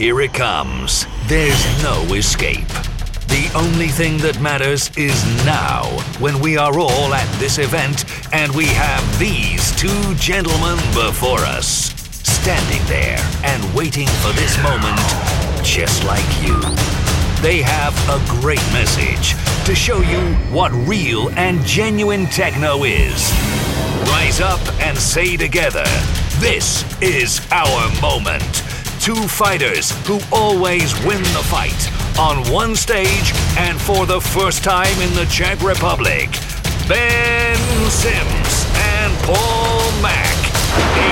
here it comes. There's no escape. The only thing that matters is now, when we are all at this event and we have these two gentlemen before us, standing there and waiting for this moment, just like you. They have a great message to show you what real and genuine techno is. Rise up and say together, this is our moment. Two fighters who always win the fight on one stage and for the first time in the Czech Republic. Ben Sims and Paul Mack,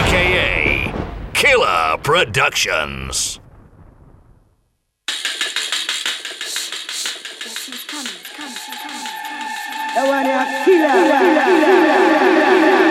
aka Killer Productions. Killer, killer, killer, killer.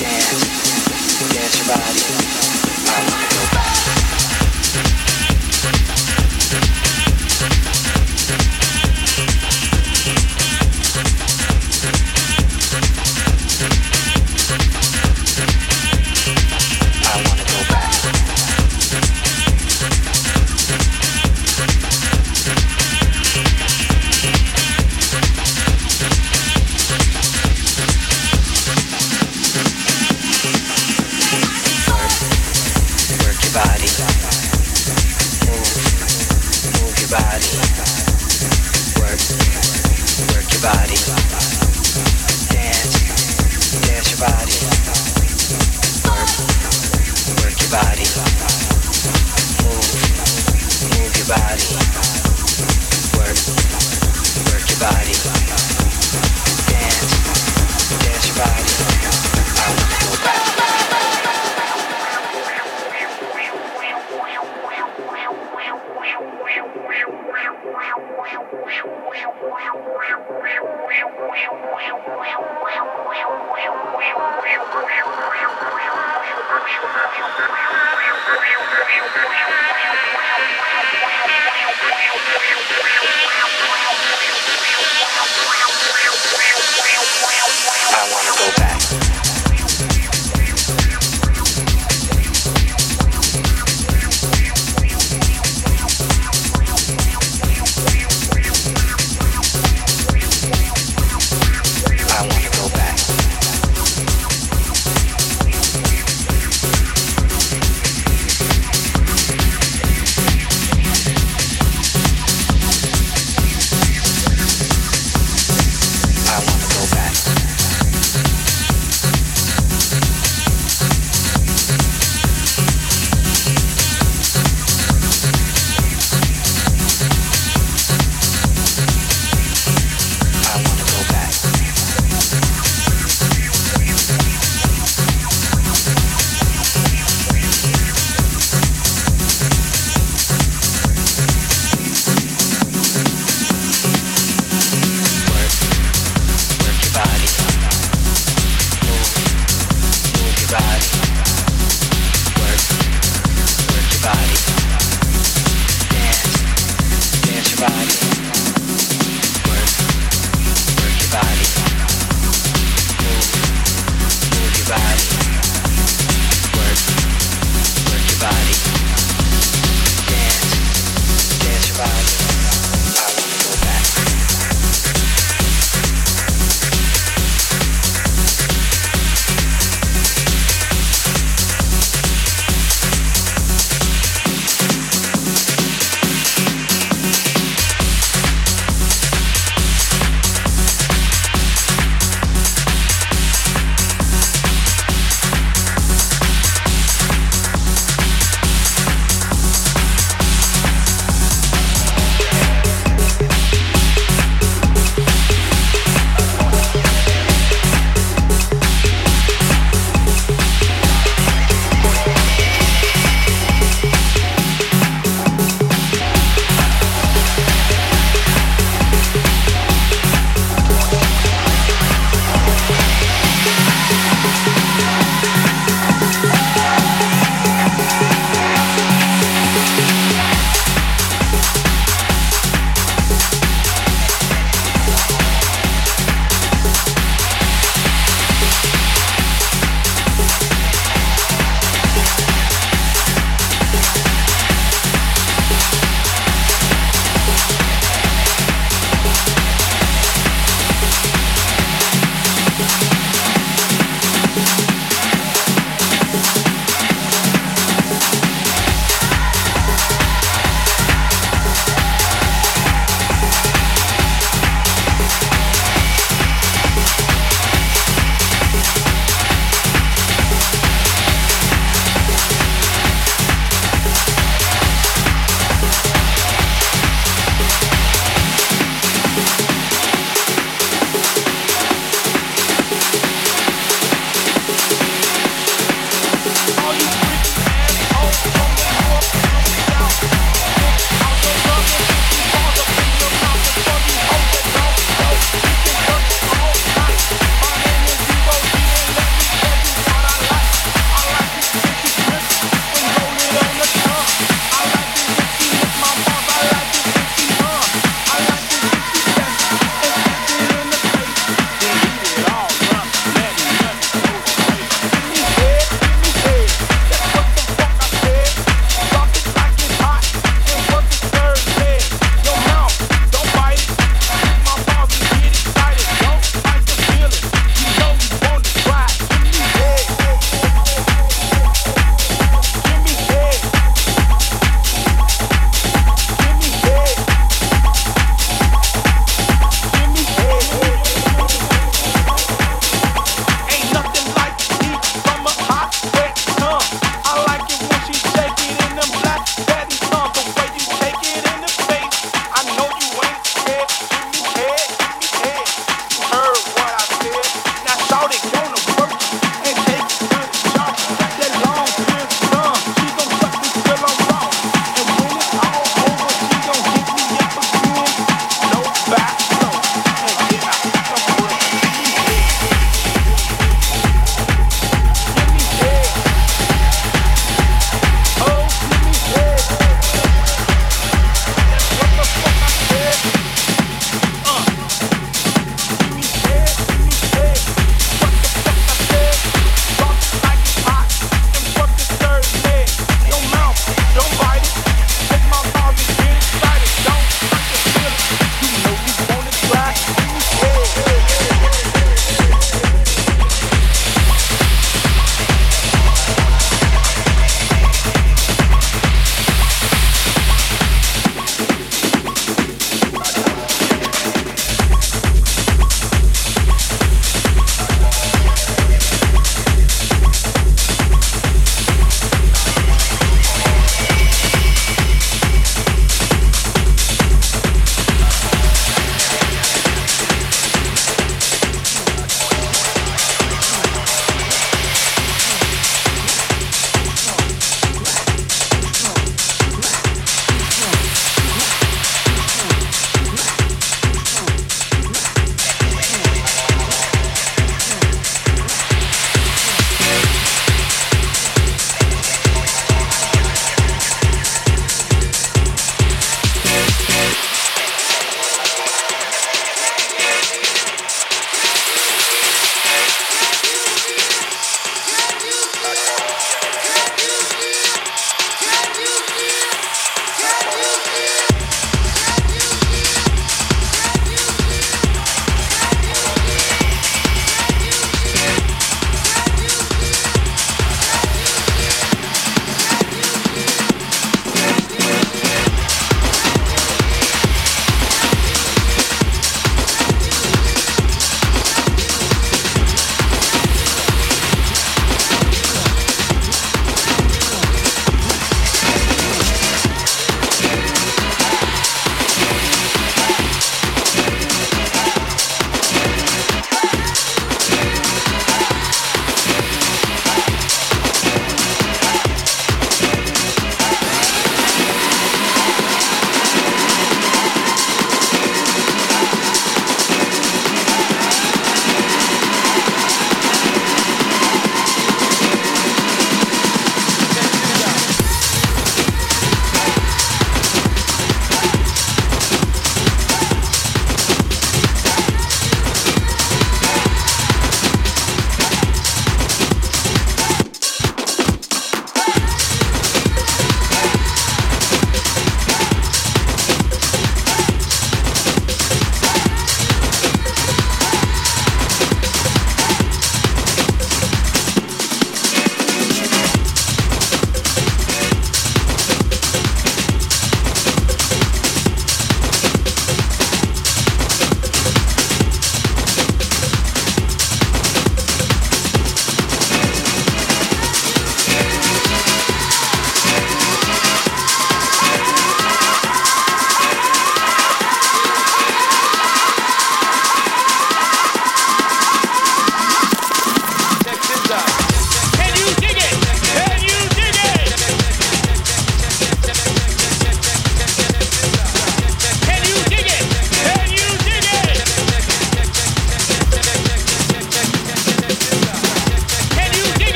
Dance, dance your body. I wanna go back.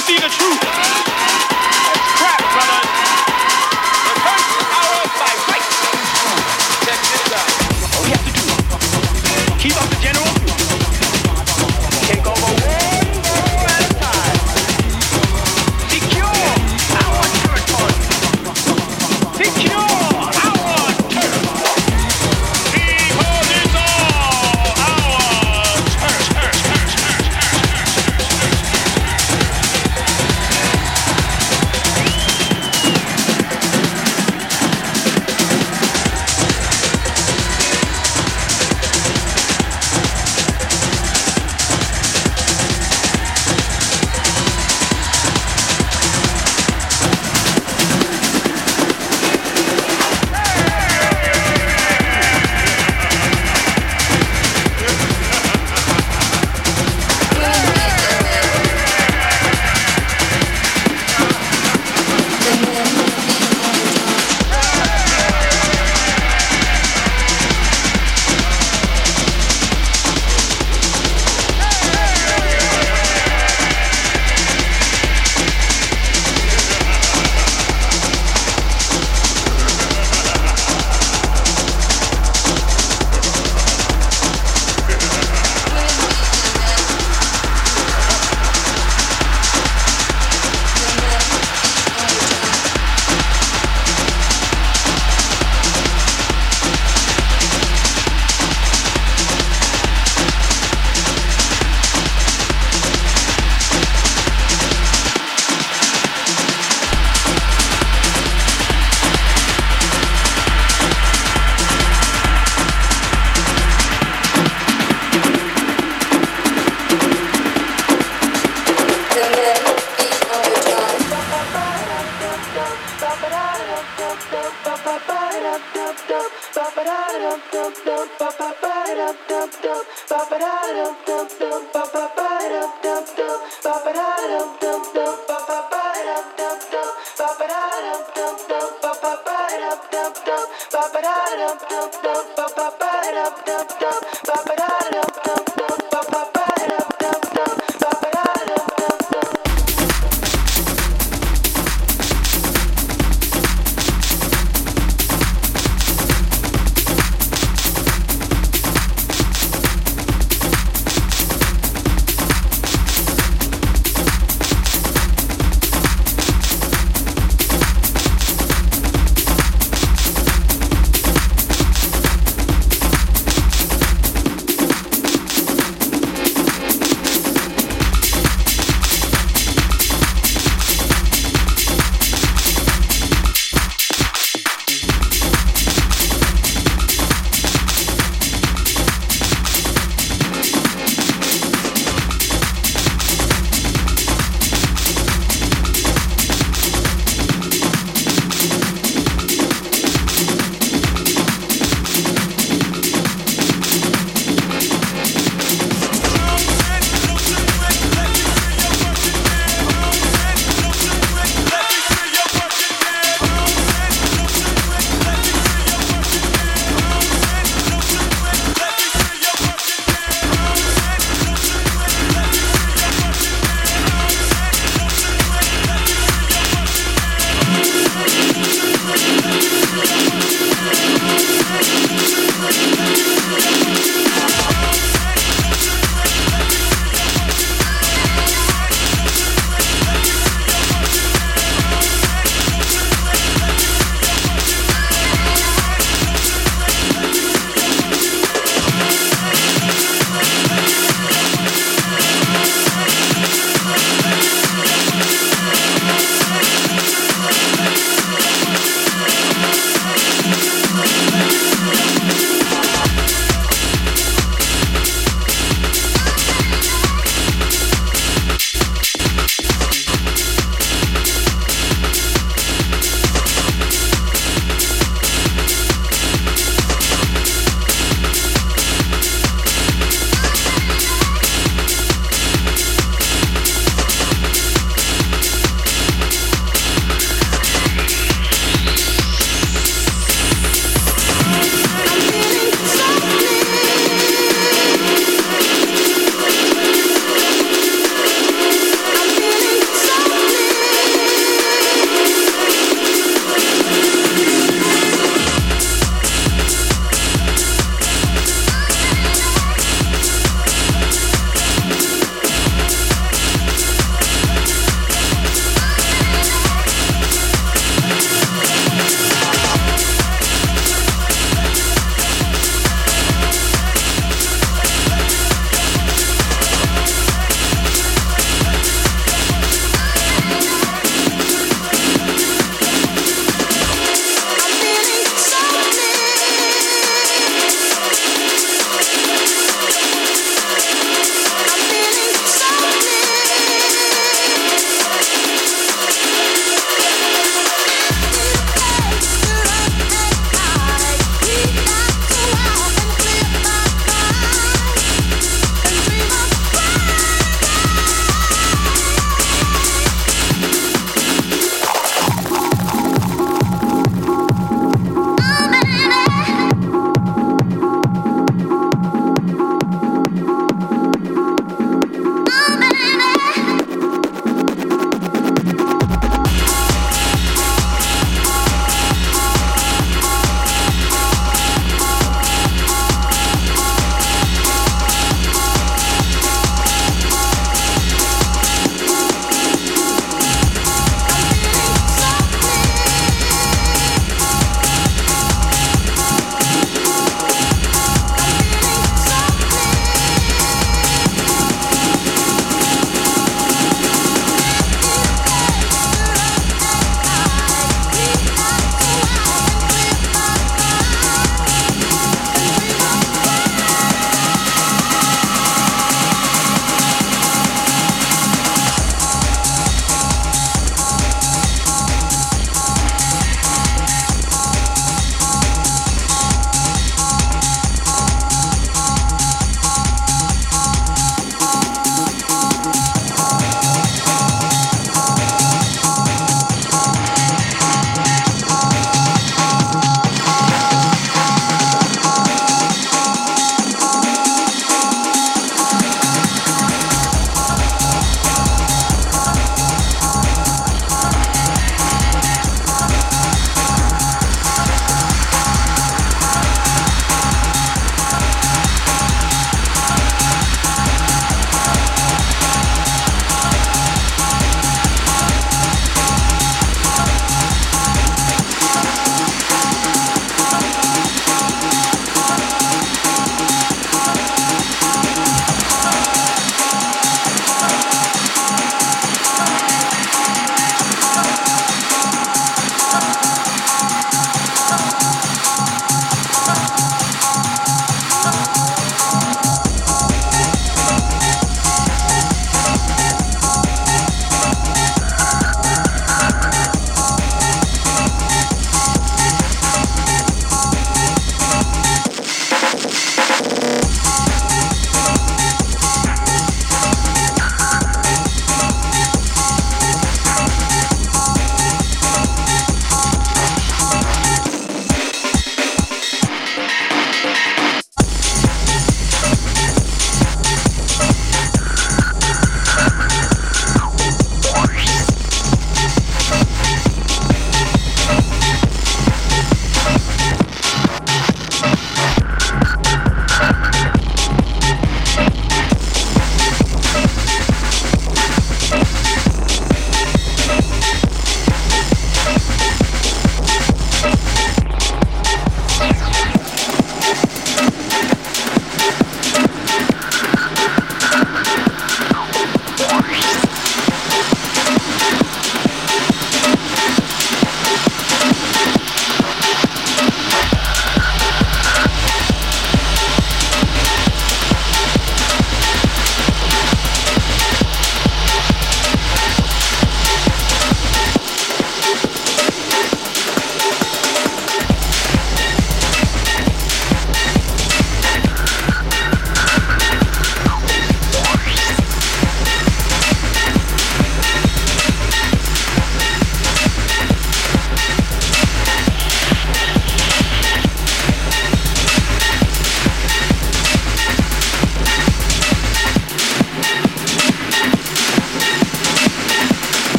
to see the truth.